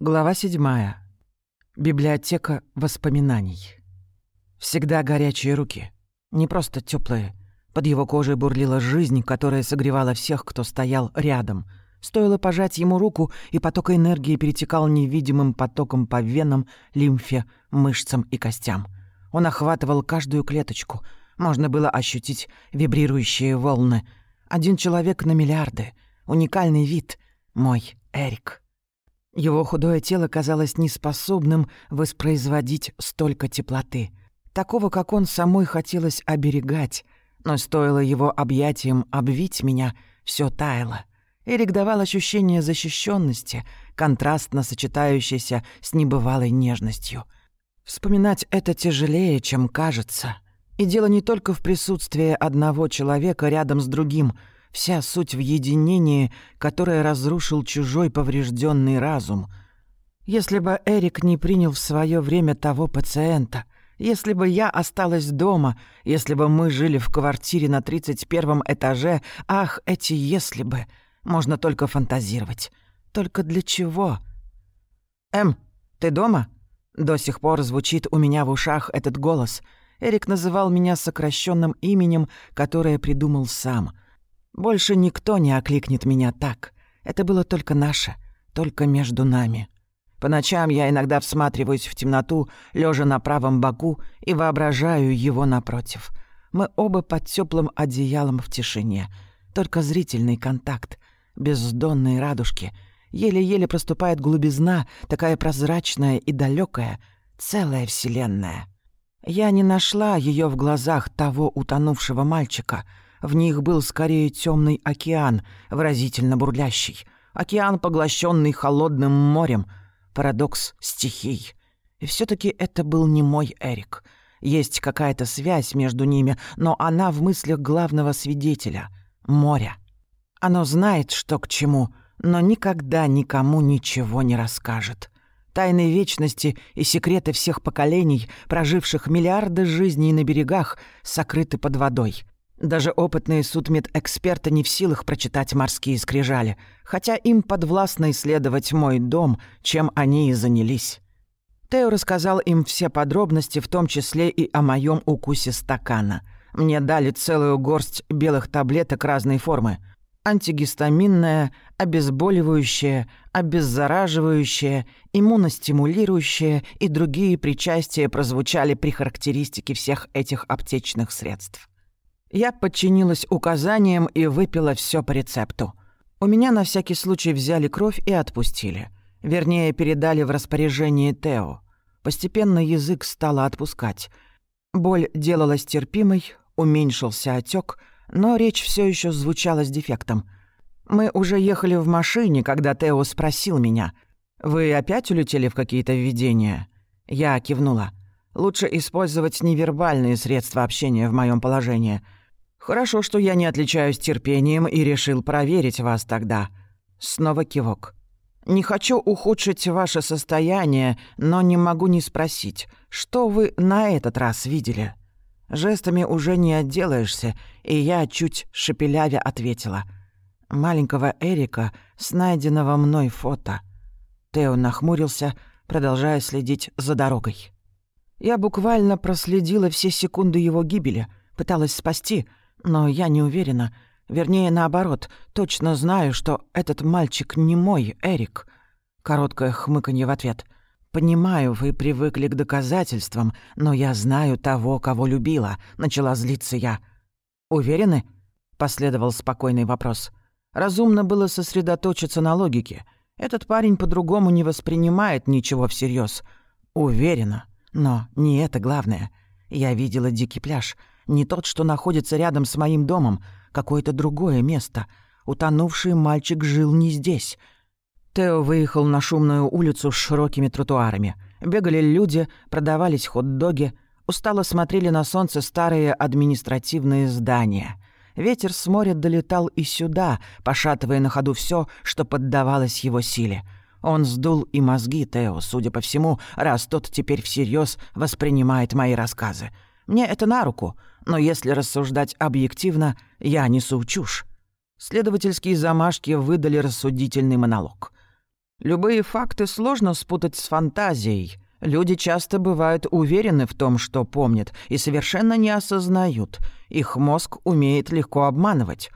Глава седьмая. Библиотека воспоминаний. Всегда горячие руки. Не просто теплые. Под его кожей бурлила жизнь, которая согревала всех, кто стоял рядом. Стоило пожать ему руку, и поток энергии перетекал невидимым потоком по венам, лимфе, мышцам и костям. Он охватывал каждую клеточку. Можно было ощутить вибрирующие волны. Один человек на миллиарды. Уникальный вид. Мой Эрик. Его худое тело казалось неспособным воспроизводить столько теплоты. Такого, как он, самой хотелось оберегать. Но стоило его объятиям обвить меня, все таяло. Эрик давал ощущение защищенности, контрастно сочетающееся с небывалой нежностью. Вспоминать это тяжелее, чем кажется. И дело не только в присутствии одного человека рядом с другим — Вся суть в единении, которое разрушил чужой поврежденный разум. Если бы Эрик не принял в свое время того пациента, если бы я осталась дома, если бы мы жили в квартире на 31 этаже, ах, эти «если бы», можно только фантазировать. Только для чего? «Эм, ты дома?» До сих пор звучит у меня в ушах этот голос. Эрик называл меня сокращенным именем, которое придумал сам — больше никто не окликнет меня так. Это было только наше, только между нами. По ночам я иногда всматриваюсь в темноту, лежа на правом боку, и воображаю его напротив. Мы оба под теплым одеялом в тишине. Только зрительный контакт, бездонные радужки. Еле-еле проступает глубизна, такая прозрачная и далекая, целая вселенная. Я не нашла ее в глазах того утонувшего мальчика — в них был скорее темный океан, выразительно бурлящий. Океан, поглощенный холодным морем. Парадокс стихий. И все таки это был не мой Эрик. Есть какая-то связь между ними, но она в мыслях главного свидетеля — моря. Оно знает, что к чему, но никогда никому ничего не расскажет. Тайны вечности и секреты всех поколений, проживших миллиарды жизней на берегах, сокрыты под водой — даже опытные судмедэксперты не в силах прочитать морские скрижали, хотя им подвластно исследовать мой дом, чем они и занялись. Тео рассказал им все подробности, в том числе и о моем укусе стакана. Мне дали целую горсть белых таблеток разной формы. Антигистаминная, обезболивающая, обеззараживающая, иммуностимулирующая и другие причастия прозвучали при характеристике всех этих аптечных средств. Я подчинилась указаниям и выпила все по рецепту. У меня на всякий случай взяли кровь и отпустили. Вернее, передали в распоряжение Тео. Постепенно язык стало отпускать. Боль делалась терпимой, уменьшился отек, но речь все еще звучала с дефектом. Мы уже ехали в машине, когда Тео спросил меня, «Вы опять улетели в какие-то видения?» Я кивнула. «Лучше использовать невербальные средства общения в моем положении». Хорошо, что я не отличаюсь терпением и решил проверить вас тогда. Снова кивок. Не хочу ухудшить ваше состояние, но не могу не спросить, что вы на этот раз видели? Жестами уже не отделаешься, и я чуть шепелявя ответила. Маленького Эрика с найденного мной фото. Тео нахмурился, продолжая следить за дорогой. Я буквально проследила все секунды его гибели, пыталась спасти — но я не уверена. Вернее, наоборот, точно знаю, что этот мальчик не мой, Эрик. Короткое хмыканье в ответ. «Понимаю, вы привыкли к доказательствам, но я знаю того, кого любила», — начала злиться я. «Уверены?» — последовал спокойный вопрос. Разумно было сосредоточиться на логике. Этот парень по-другому не воспринимает ничего всерьез. Уверена. Но не это главное. Я видела дикий пляж — не тот, что находится рядом с моим домом, какое-то другое место. Утонувший мальчик жил не здесь. Тео выехал на шумную улицу с широкими тротуарами. Бегали люди, продавались хот-доги, устало смотрели на солнце старые административные здания. Ветер с моря долетал и сюда, пошатывая на ходу все, что поддавалось его силе. Он сдул и мозги Тео, судя по всему, раз тот теперь всерьез воспринимает мои рассказы. Мне это на руку, но если рассуждать объективно, я несу чушь. Следовательские замашки выдали рассудительный монолог. Любые факты сложно спутать с фантазией. Люди часто бывают уверены в том, что помнят, и совершенно не осознают. Их мозг умеет легко обманывать.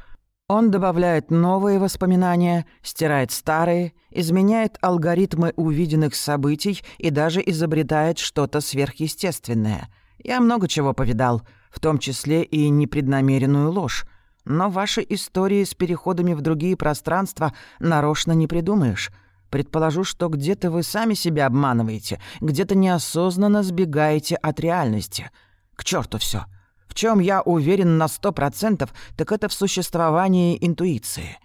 Он добавляет новые воспоминания, стирает старые, изменяет алгоритмы увиденных событий и даже изобретает что-то сверхъестественное. Я много чего повидал, в том числе и непреднамеренную ложь. Но ваши истории с переходами в другие пространства нарочно не придумаешь. Предположу, что где-то вы сами себя обманываете, где-то неосознанно сбегаете от реальности. К черту все. В чем я уверен на сто процентов, так это в существовании интуиции.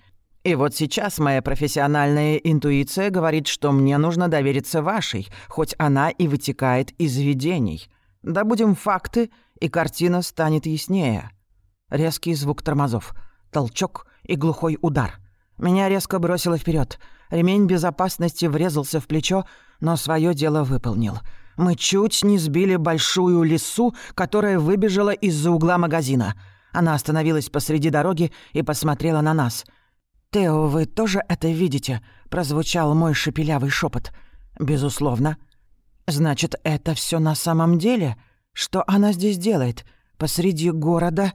И вот сейчас моя профессиональная интуиция говорит, что мне нужно довериться вашей, хоть она и вытекает из видений. Добудем факты, и картина станет яснее. Резкий звук тормозов, толчок и глухой удар. Меня резко бросило вперед. Ремень безопасности врезался в плечо, но свое дело выполнил. Мы чуть не сбили большую лису, которая выбежала из-за угла магазина. Она остановилась посреди дороги и посмотрела на нас. «Тео, вы тоже это видите?» — прозвучал мой шепелявый шепот. «Безусловно». «Значит, это все на самом деле? Что она здесь делает? Посреди города?»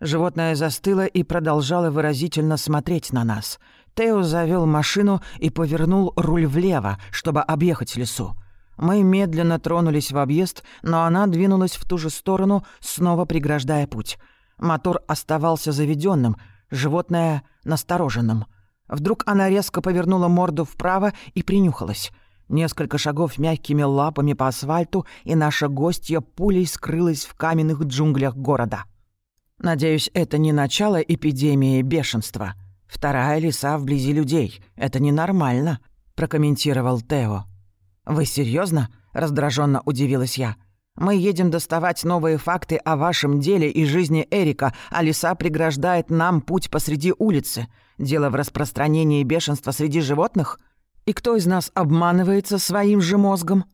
Животное застыло и продолжало выразительно смотреть на нас — Тео завел машину и повернул руль влево, чтобы объехать лесу. Мы медленно тронулись в объезд, но она двинулась в ту же сторону, снова преграждая путь. Мотор оставался заведенным, животное — настороженным. Вдруг она резко повернула морду вправо и принюхалась. Несколько шагов мягкими лапами по асфальту, и наша гостья пулей скрылась в каменных джунглях города. Надеюсь, это не начало эпидемии бешенства — Вторая лиса вблизи людей. Это ненормально», — прокомментировал Тео. «Вы серьезно? раздраженно удивилась я. «Мы едем доставать новые факты о вашем деле и жизни Эрика, а лиса преграждает нам путь посреди улицы. Дело в распространении бешенства среди животных? И кто из нас обманывается своим же мозгом?»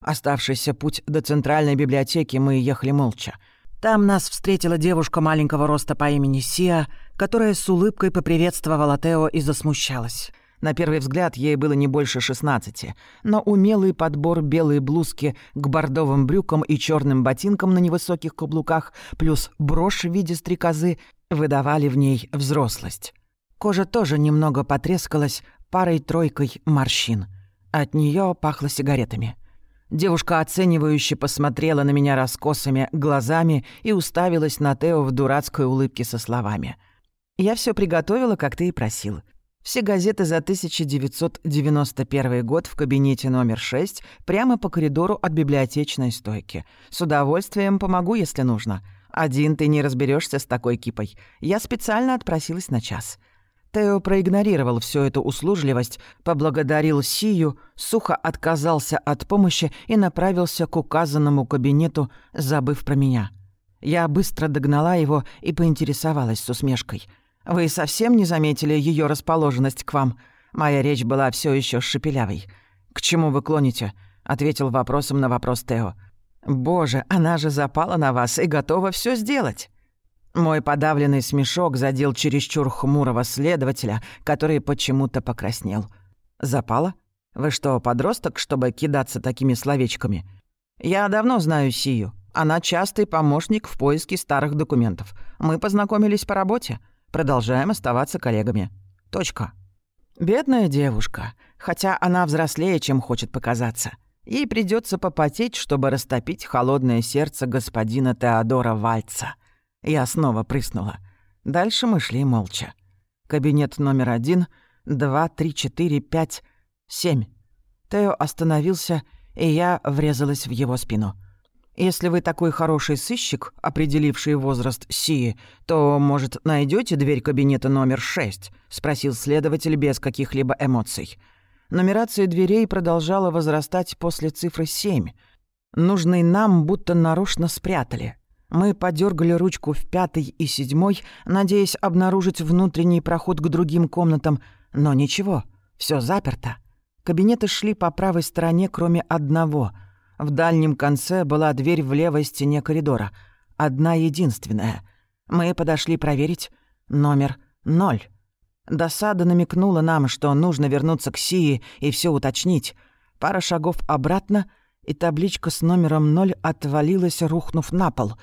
Оставшийся путь до центральной библиотеки мы ехали молча. Там нас встретила девушка маленького роста по имени Сия, которая с улыбкой поприветствовала Тео и засмущалась. На первый взгляд ей было не больше 16, но умелый подбор белой блузки к бордовым брюкам и черным ботинкам на невысоких каблуках плюс брошь в виде стрекозы выдавали в ней взрослость. Кожа тоже немного потрескалась парой-тройкой морщин. От нее пахло сигаретами — Девушка оценивающе посмотрела на меня раскосыми глазами и уставилась на Тео в дурацкой улыбке со словами. «Я все приготовила, как ты и просил. Все газеты за 1991 год в кабинете номер 6 прямо по коридору от библиотечной стойки. С удовольствием помогу, если нужно. Один ты не разберешься с такой кипой. Я специально отпросилась на час. Тео проигнорировал всю эту услужливость, поблагодарил Сию, сухо отказался от помощи и направился к указанному кабинету, забыв про меня. Я быстро догнала его и поинтересовалась с усмешкой. «Вы совсем не заметили ее расположенность к вам? Моя речь была все еще шепелявой. К чему вы клоните?» — ответил вопросом на вопрос Тео. «Боже, она же запала на вас и готова все сделать!» Мой подавленный смешок задел чересчур хмурого следователя, который почему-то покраснел. «Запала? Вы что, подросток, чтобы кидаться такими словечками? Я давно знаю Сию. Она частый помощник в поиске старых документов. Мы познакомились по работе. Продолжаем оставаться коллегами. Точка. Бедная девушка, хотя она взрослее, чем хочет показаться. Ей придется попотеть, чтобы растопить холодное сердце господина Теодора Вальца. Я снова прыснула. Дальше мы шли молча. Кабинет номер один, два, три, четыре, пять, семь. Тео остановился, и я врезалась в его спину. «Если вы такой хороший сыщик, определивший возраст Сии, то, может, найдете дверь кабинета номер шесть?» — спросил следователь без каких-либо эмоций. Нумерация дверей продолжала возрастать после цифры семь. Нужный нам будто нарочно спрятали. Мы подергали ручку в пятой и седьмой, надеясь обнаружить внутренний проход к другим комнатам, но ничего, все заперто. Кабинеты шли по правой стороне, кроме одного. В дальнем конце была дверь в левой стене коридора. Одна единственная. Мы подошли проверить. Номер ноль. Досада намекнула нам, что нужно вернуться к Сии и все уточнить. Пара шагов обратно, и табличка с номером ноль отвалилась, рухнув на пол.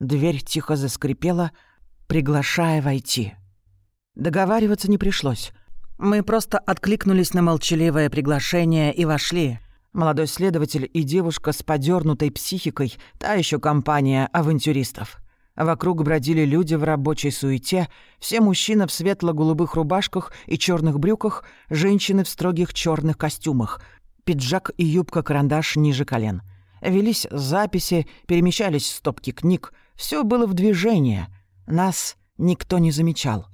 Дверь тихо заскрипела, приглашая войти. Договариваться не пришлось. Мы просто откликнулись на молчаливое приглашение и вошли. Молодой следователь и девушка с подернутой психикой, та еще компания авантюристов. Вокруг бродили люди в рабочей суете, все мужчины в светло-голубых рубашках и черных брюках, женщины в строгих черных костюмах, пиджак и юбка-карандаш ниже колен. Велись записи, перемещались стопки книг, все было в движении. Нас никто не замечал.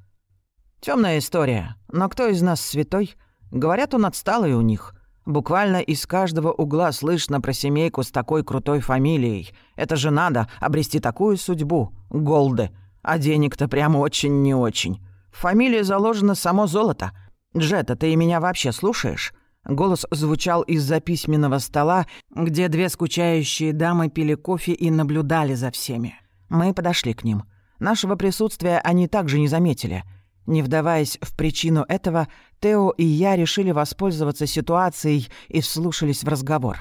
Темная история. Но кто из нас святой? Говорят, он отсталый у них. Буквально из каждого угла слышно про семейку с такой крутой фамилией. Это же надо обрести такую судьбу. Голды. А денег-то прямо очень не очень. В фамилии заложено само золото. Джета, ты меня вообще слушаешь? Голос звучал из-за письменного стола, где две скучающие дамы пили кофе и наблюдали за всеми. Мы подошли к ним. Нашего присутствия они также не заметили — не вдаваясь в причину этого, Тео и я решили воспользоваться ситуацией и вслушались в разговор.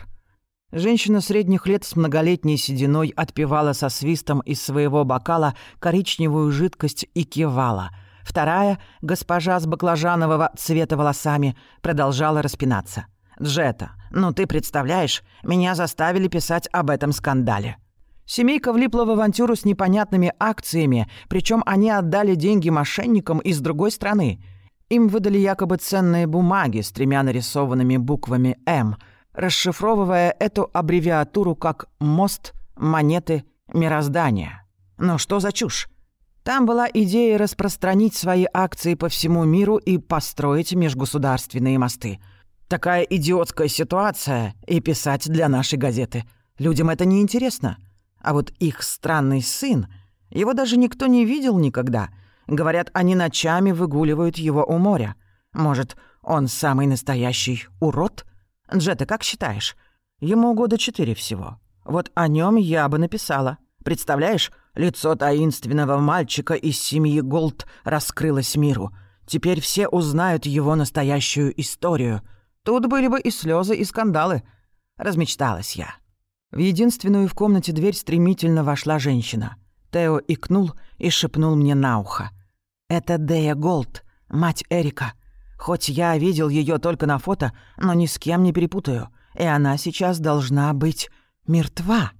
Женщина средних лет с многолетней сединой отпивала со свистом из своего бокала коричневую жидкость и кивала. Вторая, госпожа с баклажанового цвета волосами, продолжала распинаться. «Джета, ну ты представляешь, меня заставили писать об этом скандале». Семейка влипла в авантюру с непонятными акциями, причем они отдали деньги мошенникам из другой страны. Им выдали якобы ценные бумаги с тремя нарисованными буквами «М», расшифровывая эту аббревиатуру как «мост», «монеты», «мироздание». Но что за чушь? Там была идея распространить свои акции по всему миру и построить межгосударственные мосты. Такая идиотская ситуация и писать для нашей газеты. Людям это не интересно. А вот их странный сын, его даже никто не видел никогда. Говорят, они ночами выгуливают его у моря. Может, он самый настоящий урод? Джета, как считаешь? Ему года четыре всего. Вот о нем я бы написала. Представляешь, лицо таинственного мальчика из семьи Голд раскрылось миру. Теперь все узнают его настоящую историю. Тут были бы и слезы, и скандалы. Размечталась я. В единственную в комнате дверь стремительно вошла женщина. Тео икнул и шепнул мне на ухо. «Это Дея Голд, мать Эрика. Хоть я видел ее только на фото, но ни с кем не перепутаю. И она сейчас должна быть мертва».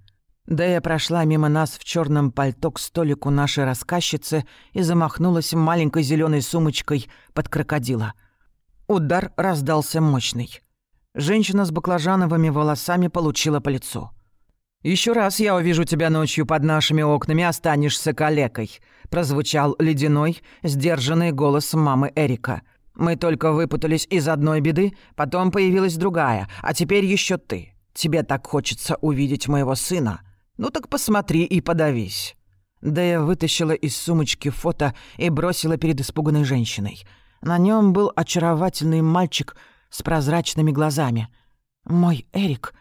Дея прошла мимо нас в черном пальто к столику нашей рассказчицы и замахнулась маленькой зеленой сумочкой под крокодила. Удар раздался мощный. Женщина с баклажановыми волосами получила по лицу. Еще раз я увижу тебя ночью под нашими окнами, останешься калекой», — прозвучал ледяной, сдержанный голос мамы Эрика. «Мы только выпутались из одной беды, потом появилась другая, а теперь еще ты. Тебе так хочется увидеть моего сына. Ну так посмотри и подавись». Дэя вытащила из сумочки фото и бросила перед испуганной женщиной. На нем был очаровательный мальчик с прозрачными глазами. «Мой Эрик.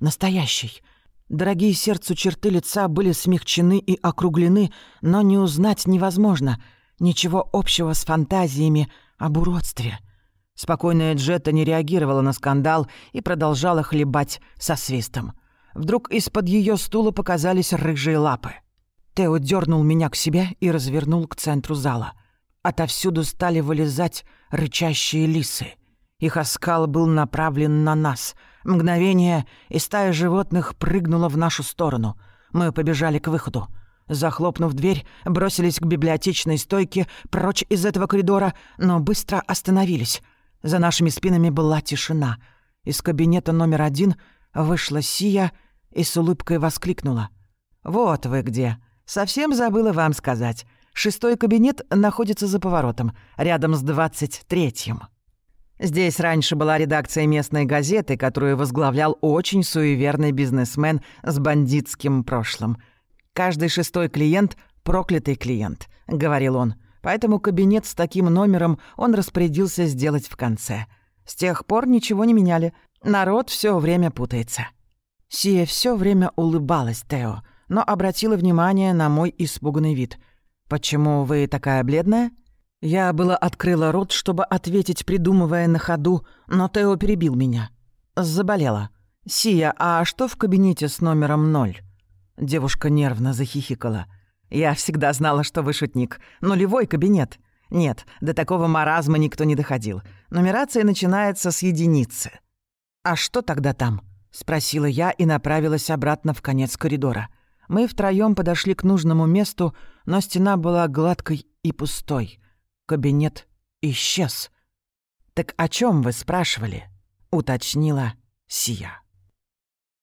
Настоящий. Дорогие сердцу черты лица были смягчены и округлены, но не узнать невозможно. Ничего общего с фантазиями об уродстве. Спокойная Джетта не реагировала на скандал и продолжала хлебать со свистом. Вдруг из-под ее стула показались рыжие лапы. Тео дернул меня к себе и развернул к центру зала. Отовсюду стали вылезать рычащие лисы. Их оскал был направлен на нас — Мгновение, и стая животных прыгнула в нашу сторону. Мы побежали к выходу. Захлопнув дверь, бросились к библиотечной стойке, прочь из этого коридора, но быстро остановились. За нашими спинами была тишина. Из кабинета номер один вышла Сия и с улыбкой воскликнула. «Вот вы где. Совсем забыла вам сказать. Шестой кабинет находится за поворотом, рядом с двадцать третьим». Здесь раньше была редакция местной газеты, которую возглавлял очень суеверный бизнесмен с бандитским прошлым. «Каждый шестой клиент — проклятый клиент», — говорил он. Поэтому кабинет с таким номером он распорядился сделать в конце. С тех пор ничего не меняли. Народ все время путается. Сия все время улыбалась Тео, но обратила внимание на мой испуганный вид. «Почему вы такая бледная?» Я было открыла рот, чтобы ответить, придумывая на ходу, но Тео перебил меня. Заболела. «Сия, а что в кабинете с номером ноль?» Девушка нервно захихикала. «Я всегда знала, что вы шутник. Нулевой кабинет. Нет, до такого маразма никто не доходил. Нумерация начинается с единицы». «А что тогда там?» — спросила я и направилась обратно в конец коридора. Мы втроём подошли к нужному месту, но стена была гладкой и пустой. Кабинет исчез. «Так о чем вы спрашивали?» — уточнила Сия.